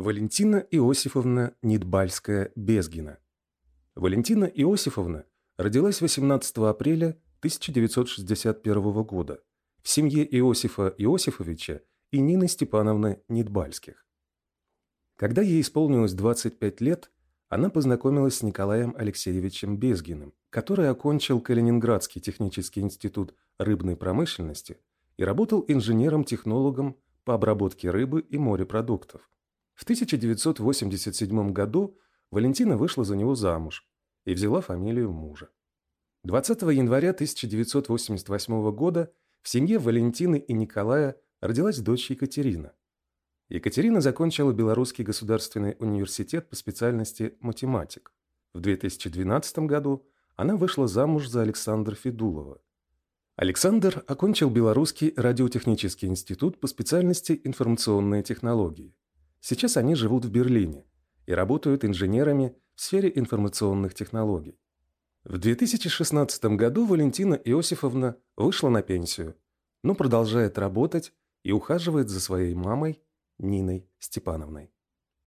Валентина Иосифовна Нидбальская-Безгина. Валентина Иосифовна родилась 18 апреля 1961 года в семье Иосифа Иосифовича и Нины Степановны Нидбальских. Когда ей исполнилось 25 лет, она познакомилась с Николаем Алексеевичем Безгиным, который окончил Калининградский технический институт рыбной промышленности и работал инженером-технологом по обработке рыбы и морепродуктов. В 1987 году Валентина вышла за него замуж и взяла фамилию мужа. 20 января 1988 года в семье Валентины и Николая родилась дочь Екатерина. Екатерина закончила Белорусский государственный университет по специальности математик. В 2012 году она вышла замуж за Александра Федулова. Александр окончил Белорусский радиотехнический институт по специальности информационные технологии. Сейчас они живут в Берлине и работают инженерами в сфере информационных технологий. В 2016 году Валентина Иосифовна вышла на пенсию, но продолжает работать и ухаживает за своей мамой Ниной Степановной.